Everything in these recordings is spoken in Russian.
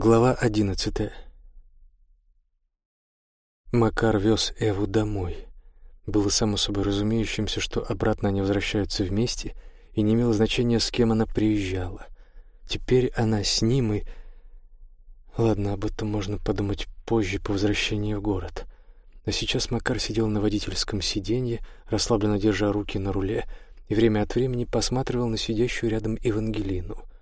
Глава одиннадцатая. Макар вез Эву домой. Было само собой разумеющимся, что обратно они возвращаются вместе, и не имело значения, с кем она приезжала. Теперь она с ним и... Ладно, об этом можно подумать позже, по возвращении в город. А сейчас Макар сидел на водительском сиденье, расслабленно держа руки на руле, и время от времени посматривал на сидящую рядом Евангелину —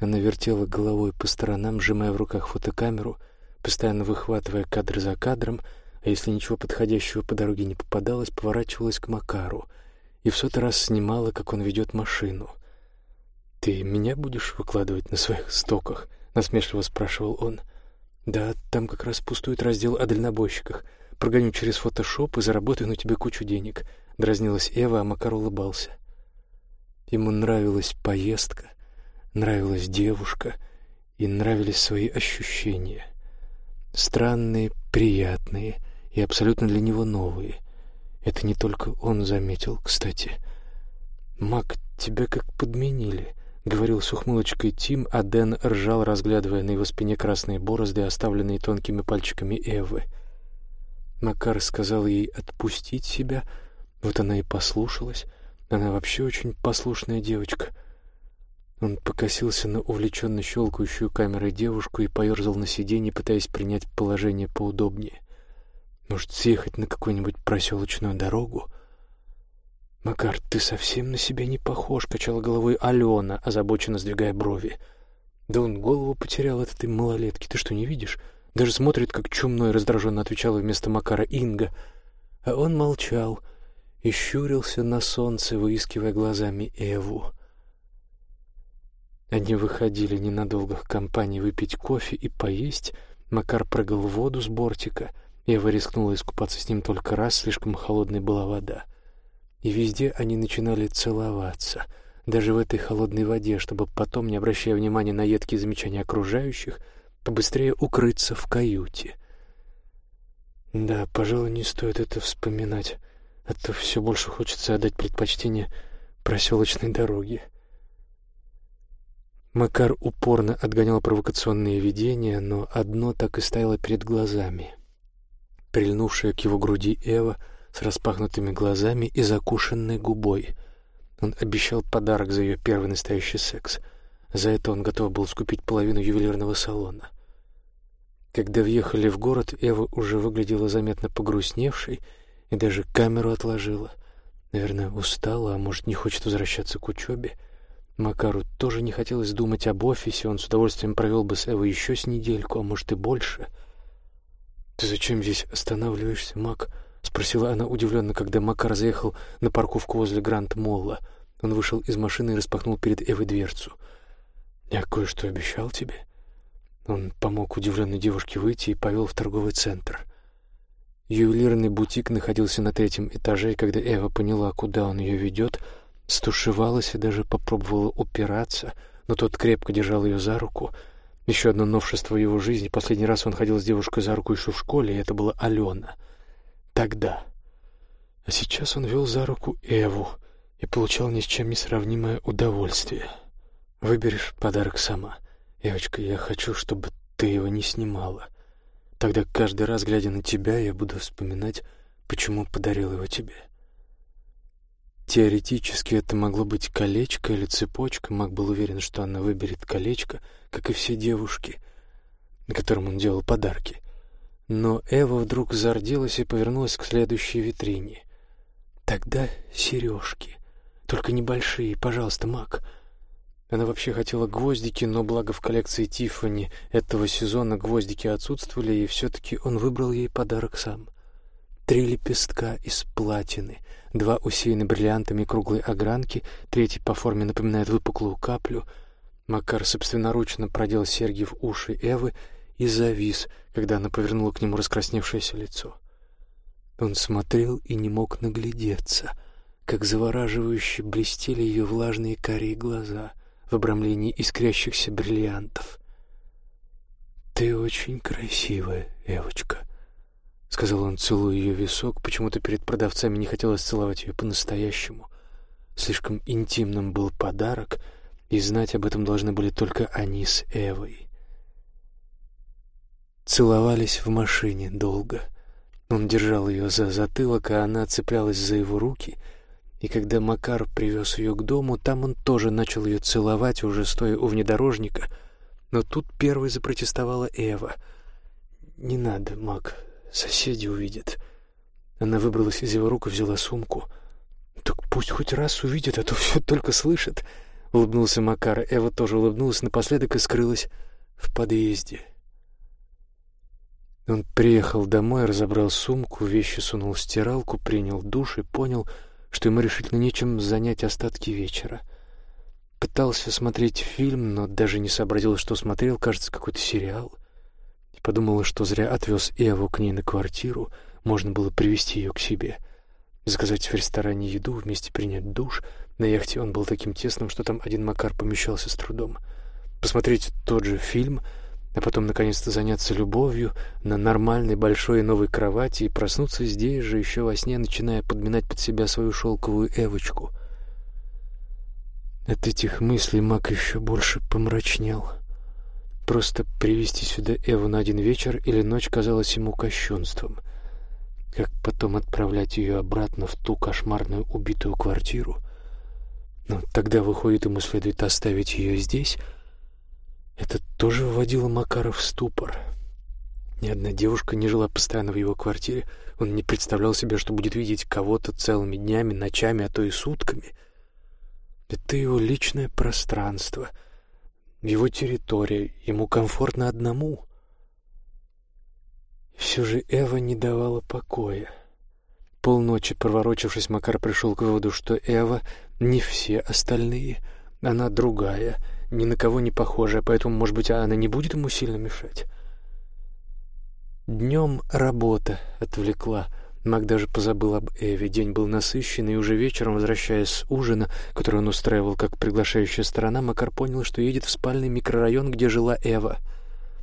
она вертела головой по сторонам, сжимая в руках фотокамеру, постоянно выхватывая кадр за кадром, а если ничего подходящего по дороге не попадалось, поворачивалась к Макару и в сотый раз снимала, как он ведет машину. «Ты меня будешь выкладывать на своих стоках?» — насмешливо спрашивал он. «Да, там как раз пустует раздел о дальнобойщиках. Прогоню через фотошоп и заработаю на тебе кучу денег», — дразнилась Эва, а Макар улыбался. Ему нравилась поездка, нравилась девушка и нравились свои ощущения. Странные, приятные и абсолютно для него новые. Это не только он заметил, кстати. «Мак, тебя как подменили», — говорил с ухмылочкой Тим, а Дэн ржал, разглядывая на его спине красные борозды, оставленные тонкими пальчиками Эвы. Макар сказал ей отпустить себя, вот она и послушалась. Она вообще очень послушная девочка — он покосился на увлеченно щелкающую камерой девушку и поерзал на сиденье, пытаясь принять положение поудобнее. Может, съехать на какую-нибудь проселочную дорогу? «Макар, ты совсем на себя не похож», — качала головой Алена, озабоченно сдвигая брови. «Да он голову потерял от этой малолетки, ты что, не видишь? Даже смотрит, как чумной раздраженно отвечала вместо Макара Инга. А он молчал и щурился на солнце, выискивая глазами Эву. Они выходили ненадолго к компании выпить кофе и поесть. Макар прыгал в воду с бортика. Ева рискнула искупаться с ним только раз, слишком холодной была вода. И везде они начинали целоваться, даже в этой холодной воде, чтобы потом, не обращая внимания на едкие замечания окружающих, побыстрее укрыться в каюте. Да, пожалуй, не стоит это вспоминать, а то все больше хочется отдать предпочтение проселочной дороге. Макар упорно отгонял провокационные видения, но одно так и стояло перед глазами. Прильнувшая к его груди Эва с распахнутыми глазами и закушенной губой. Он обещал подарок за ее первый настоящий секс. За это он готов был скупить половину ювелирного салона. Когда въехали в город, Эва уже выглядела заметно погрустневшей и даже камеру отложила. Наверное, устала, а может, не хочет возвращаться к учебе. — Макару тоже не хотелось думать об офисе, он с удовольствием провел бы с Эвой еще с недельку, а может и больше. «Ты зачем здесь останавливаешься, Мак?» — спросила она удивленно, когда Макар заехал на парковку возле Гранд-Молла. Он вышел из машины и распахнул перед Эвой дверцу. «Я кое-что обещал тебе». Он помог удивленной девушке выйти и повел в торговый центр. Ювелирный бутик находился на третьем этаже, и когда Эва поняла, куда он ее ведет — стушевалась и даже попробовала упираться, но тот крепко держал ее за руку. Еще одно новшество его жизни. Последний раз он ходил с девушкой за руку еще в школе, и это была Алена. Тогда. А сейчас он вел за руку Эву и получал ни с чем не сравнимое удовольствие. Выберешь подарок сама. Девочка, я хочу, чтобы ты его не снимала. Тогда каждый раз, глядя на тебя, я буду вспоминать, почему подарил его тебе. Теоретически это могло быть колечко или цепочка. Мак был уверен, что она выберет колечко, как и все девушки, на котором он делал подарки. Но Эва вдруг зарделась и повернулась к следующей витрине. Тогда сережки. Только небольшие, пожалуйста, Мак. Она вообще хотела гвоздики, но благо в коллекции Тиффани этого сезона гвоздики отсутствовали, и все-таки он выбрал ей подарок сам. Три лепестка из платины — два усеяны бриллиантами круглой огранки, третий по форме напоминает выпуклую каплю. Макар собственноручно продел серьги в уши Эвы и завис, когда она повернула к нему раскрасневшееся лицо. Он смотрел и не мог наглядеться, как завораживающе блестели ее влажные карие глаза в обрамлении искрящихся бриллиантов. «Ты очень красивая, Эвочка», — сказал он, целуя ее висок. Почему-то перед продавцами не хотелось целовать ее по-настоящему. Слишком интимным был подарок, и знать об этом должны были только они с Эвой. целовались в машине долго. Он держал ее за затылок, а она цеплялась за его руки. И когда Макар привез ее к дому, там он тоже начал ее целовать, уже стоя у внедорожника. Но тут первой запротестовала Эва. «Не надо, Мак, соседи увидят». Она выбралась из его рук и взяла сумку. «Так пусть хоть раз увидят, а то все только слышат», — улыбнулся Макар. Эва тоже улыбнулась напоследок и скрылась в подъезде. Он приехал домой, разобрал сумку, вещи сунул в стиралку, принял душ и понял, что ему решительно нечем занять остатки вечера. Пытался смотреть фильм, но даже не сообразил, что смотрел, кажется, какой-то сериал. И подумал, что зря отвез Эву к ней на квартиру, можно было привести ее к себе. Заказать в ресторане еду, вместе принять душ. На яхте он был таким тесным, что там один Макар помещался с трудом. Посмотреть тот же фильм — а потом наконец-то заняться любовью на нормальной большой новой кровати и проснуться здесь же еще во сне, начиная подминать под себя свою шелковую Эвочку. От этих мыслей Мак еще больше помрачнел. Просто привести сюда Эву на один вечер или ночь казалось ему кощунством. Как потом отправлять ее обратно в ту кошмарную убитую квартиру? Но тогда, выходит, ему следует оставить ее здесь — это тоже вводило Макара в ступор. Ни одна девушка не жила постоянно в его квартире. Он не представлял себе, что будет видеть кого-то целыми днями, ночами, а то и сутками. Это его личное пространство, его территория, ему комфортно одному. все же Эва не давала покоя. Полночи проворочившись, Макар пришел к выводу, что Эва не все остальные, она другая — ни на кого не похожая, поэтому, может быть, она не будет ему сильно мешать. Днем работа отвлекла. Мак даже позабыл об Эве. День был насыщенный, и уже вечером, возвращаясь с ужина, который он устраивал как приглашающая сторона, Макар понял, что едет в спальный микрорайон, где жила Эва.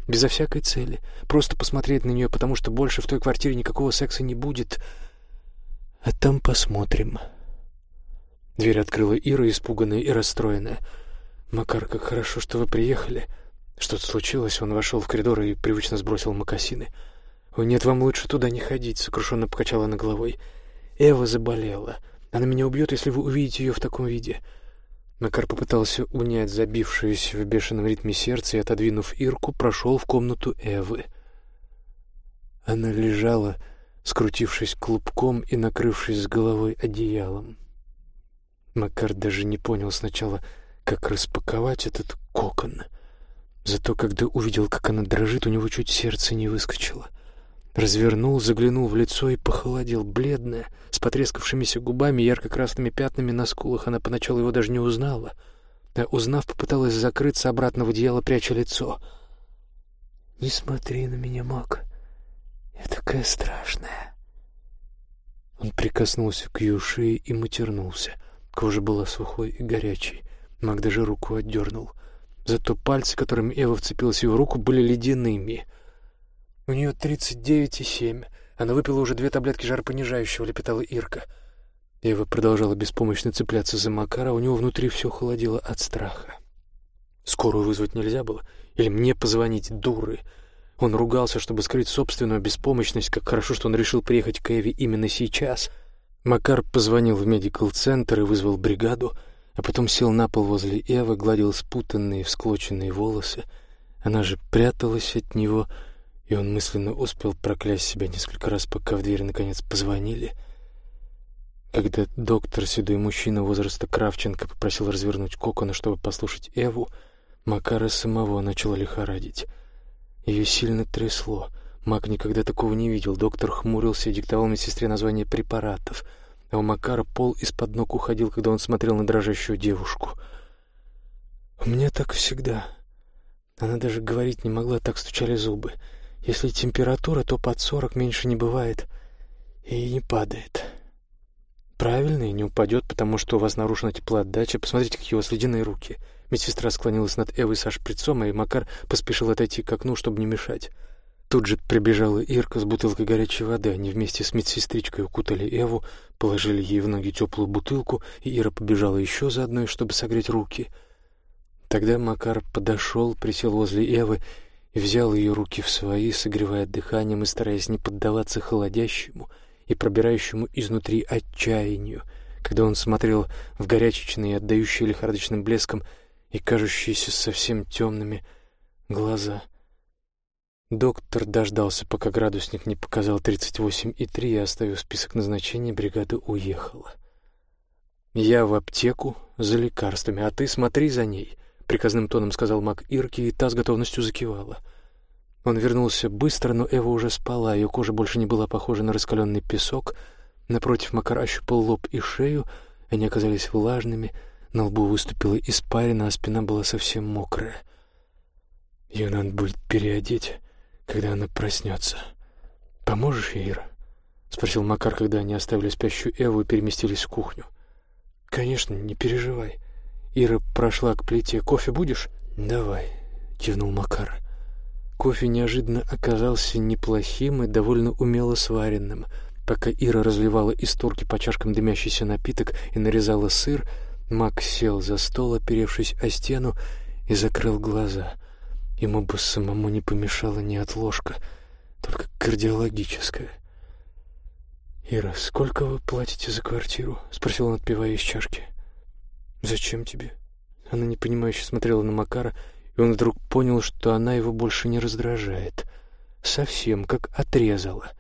Безо всякой цели. Просто посмотреть на нее, потому что больше в той квартире никакого секса не будет. А там посмотрим. Дверь открыла Ира, испуганная и расстроенная. «Макар, как хорошо, что вы приехали. Что-то случилось?» Он вошел в коридор и привычно сбросил мокасины. «О, нет, вам лучше туда не ходить», — сокрушенно покачала она головой. «Эва заболела. Она меня убьет, если вы увидите ее в таком виде». Макар попытался унять забившееся в бешеном ритме сердце и, отодвинув Ирку, прошел в комнату Эвы. Она лежала, скрутившись клубком и накрывшись с головой одеялом. Макар даже не понял сначала, как распаковать этот кокон. Зато когда увидел, как она дрожит, у него чуть сердце не выскочило. Развернул, заглянул в лицо и похолодел, бледная, с потрескавшимися губами ярко-красными пятнами на скулах. Она поначалу его даже не узнала, а узнав, попыталась закрыться обратно в одеяло, пряча лицо. «Не смотри на меня, Мак, я такая страшная». Он прикоснулся к ее шее и матернулся. Кожа была сухой и горячей. Мак даже руку отдернул. Зато пальцы, которыми Эва вцепилась в его руку, были ледяными. «У нее тридцать девять и семь. Она выпила уже две таблетки жаропонижающего», — лепетала Ирка. Эва продолжала беспомощно цепляться за Макара, у него внутри все холодило от страха. Скорую вызвать нельзя было? Или мне позвонить, дуры? Он ругался, чтобы скрыть собственную беспомощность, как хорошо, что он решил приехать к Эве именно сейчас. Макар позвонил в медикал-центр и вызвал бригаду — а потом сел на пол возле Эвы, гладил спутанные, всклоченные волосы. Она же пряталась от него, и он мысленно успел проклясть себя несколько раз, пока в дверь наконец позвонили. Когда доктор, седой мужчина возраста Кравченко, попросил развернуть кокона, чтобы послушать Эву, Макара самого начала лихорадить. Ее сильно трясло. Мак никогда такого не видел. Доктор хмурился и диктовал медсестре название препаратов — а у Макара пол из-под ног уходил, когда он смотрел на дрожащую девушку. «У меня так всегда. Она даже говорить не могла, так стучали зубы. Если температура, то под сорок меньше не бывает и не падает. Правильно, и не упадет, потому что у вас нарушена теплоотдача. Посмотрите, какие у вас ледяные руки». Медсестра склонилась над Эвой со шприцом, и Макар поспешил отойти к окну, чтобы не мешать. Тут же прибежала Ирка с бутылкой горячей воды. Они вместе с медсестричкой укутали Эву, положили ей в ноги теплую бутылку, и Ира побежала еще за одной, чтобы согреть руки. Тогда Макар подошел, присел возле Эвы, и взял ее руки в свои, согревая дыханием и стараясь не поддаваться холодящему и пробирающему изнутри отчаянию, когда он смотрел в горячечные, отдающие лихорадочным блеском и кажущиеся совсем темными глаза. Доктор дождался, пока градусник не показал 38,3 и, оставив список назначений, бригада уехала. «Я в аптеку за лекарствами, а ты смотри за ней», — приказным тоном сказал Мак Ирке, и та с готовностью закивала. Он вернулся быстро, но Эва уже спала, ее кожа больше не была похожа на раскаленный песок. Напротив, Макар ощупал лоб и шею, они оказались влажными, на лбу выступила испарина, а спина была совсем мокрая. Ее надо будет переодеть, когда она проснется. «Поможешь Ира?» — спросил Макар, когда они оставили спящую Эву и переместились в кухню. «Конечно, не переживай». Ира прошла к плите. «Кофе будешь?» «Давай», — кивнул Макар. Кофе неожиданно оказался неплохим и довольно умело сваренным. Пока Ира разливала из турки по чашкам дымящийся напиток и нарезала сыр, Мак сел за стол, оперевшись о стену, и закрыл глаза. Ему бы самому не помешала ни отложка, только кардиологическая. «Ира, сколько вы платите за квартиру?» — спросил он, отпивая из чашки. «Зачем тебе?» Она непонимающе смотрела на Макара, и он вдруг понял, что она его больше не раздражает. Совсем как отрезала.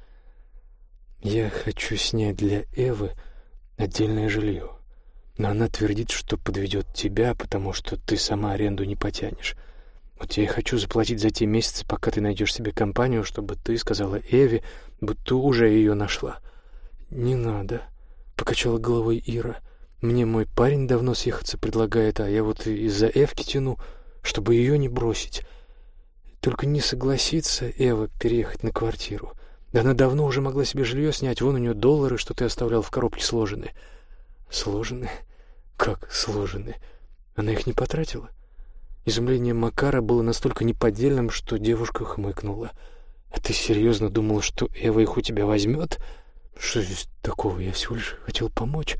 «Я хочу снять для Эвы отдельное жилье, но она твердит, что подведет тебя, потому что ты сама аренду не потянешь. Вот я и хочу заплатить за те месяцы, пока ты найдешь себе компанию, чтобы ты сказала Эве, будто уже ее нашла». «Не надо», — покачала головой Ира. Мне мой парень давно съехаться предлагает, а я вот из-за Эвки тяну, чтобы ее не бросить. Только не согласится Эва переехать на квартиру. Да она давно уже могла себе жилье снять, вон у нее доллары, что ты оставлял в коробке сложены. Сложены? Как сложены? Она их не потратила? Изумление Макара было настолько неподдельным, что девушка хмыкнула. «А ты серьезно думал, что Эва их у тебя возьмет? Что здесь такого? Я всего лишь хотел помочь».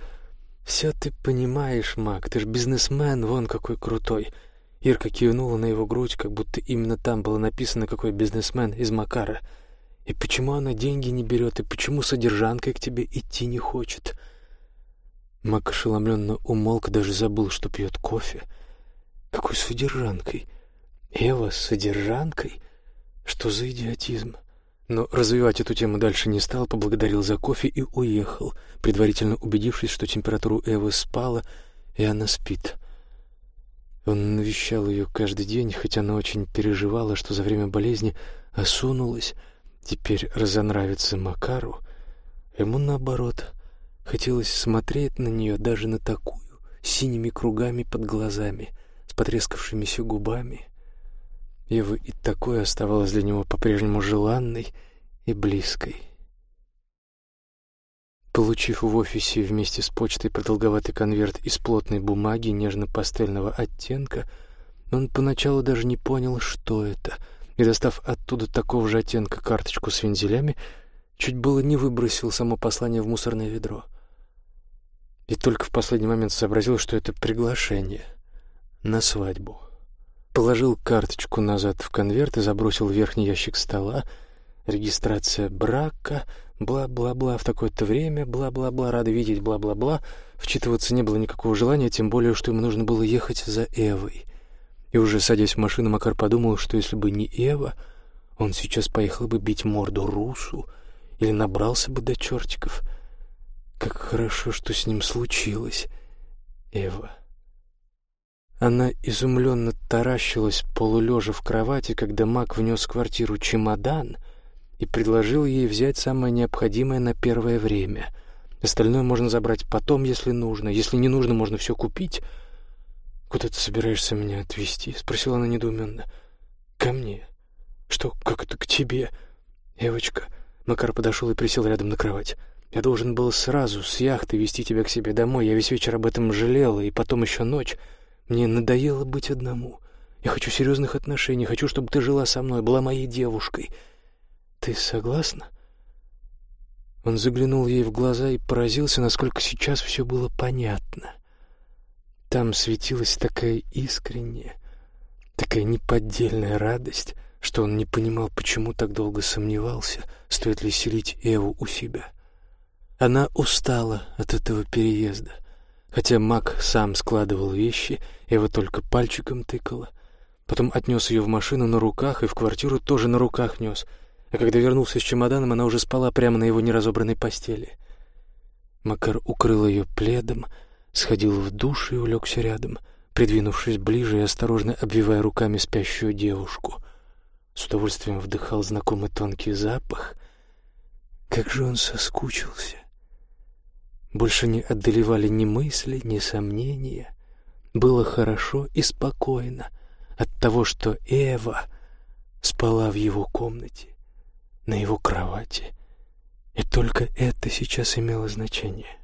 «Все ты понимаешь, Мак, ты ж бизнесмен, вон какой крутой». Ирка кивнула на его грудь, как будто именно там было написано, какой бизнесмен из Макара. «И почему она деньги не берет, и почему содержанкой к тебе идти не хочет?» Мак ошеломленно умолк, даже забыл, что пьет кофе. «Какой содержанкой? Эва с содержанкой? Что за идиотизм?» Но развивать эту тему дальше не стал, поблагодарил за кофе и уехал, предварительно убедившись, что температура Эвы спала, и она спит. Он навещал ее каждый день, хотя она очень переживала, что за время болезни осунулась, теперь разонравится Макару. Ему, наоборот, хотелось смотреть на нее даже на такую, синими кругами под глазами, с потрескавшимися губами — Ева и такое оставалось для него по-прежнему желанной и близкой. Получив в офисе вместе с почтой продолговатый конверт из плотной бумаги нежно-пастельного оттенка, он поначалу даже не понял, что это, и, достав оттуда такого же оттенка карточку с вензелями, чуть было не выбросил само послание в мусорное ведро. И только в последний момент сообразил, что это приглашение на свадьбу положил карточку назад в конверт и забросил в верхний ящик стола. Регистрация брака, бла-бла-бла, в такое-то время, бла-бла-бла, рада видеть, бла-бла-бла. Вчитываться не было никакого желания, тем более, что ему нужно было ехать за Эвой. И уже садясь в машину, Макар подумал, что если бы не Эва, он сейчас поехал бы бить морду Русу или набрался бы до чертиков. Как хорошо, что с ним случилось, Эва. Она изумленно таращилась полулежа в кровати, когда Мак внес в квартиру чемодан и предложил ей взять самое необходимое на первое время. Остальное можно забрать потом, если нужно. Если не нужно, можно все купить. «Куда ты собираешься меня отвезти?» — спросила она недоуменно. «Ко мне». «Что, как это к тебе?» «Эвочка». Макар подошел и присел рядом на кровать. «Я должен был сразу с яхты везти тебя к себе домой. Я весь вечер об этом жалела, и потом еще ночь». Мне надоело быть одному. Я хочу серьезных отношений, хочу, чтобы ты жила со мной, была моей девушкой. Ты согласна?» Он заглянул ей в глаза и поразился, насколько сейчас все было понятно. Там светилась такая искренняя, такая неподдельная радость, что он не понимал, почему так долго сомневался, стоит ли селить Эву у себя. Она устала от этого переезда. Хотя Мак сам складывал вещи, Эва только пальчиком тыкала. Потом отнес ее в машину на руках и в квартиру тоже на руках нес. А когда вернулся с чемоданом, она уже спала прямо на его неразобранной постели. Макар укрыл ее пледом, сходил в душ и улегся рядом, придвинувшись ближе и осторожно обвивая руками спящую девушку. С удовольствием вдыхал знакомый тонкий запах. Как же он соскучился! Больше не одолевали ни мысли, ни сомнения. Было хорошо и спокойно от того, что Эва спала в его комнате, на его кровати. И только это сейчас имело значение.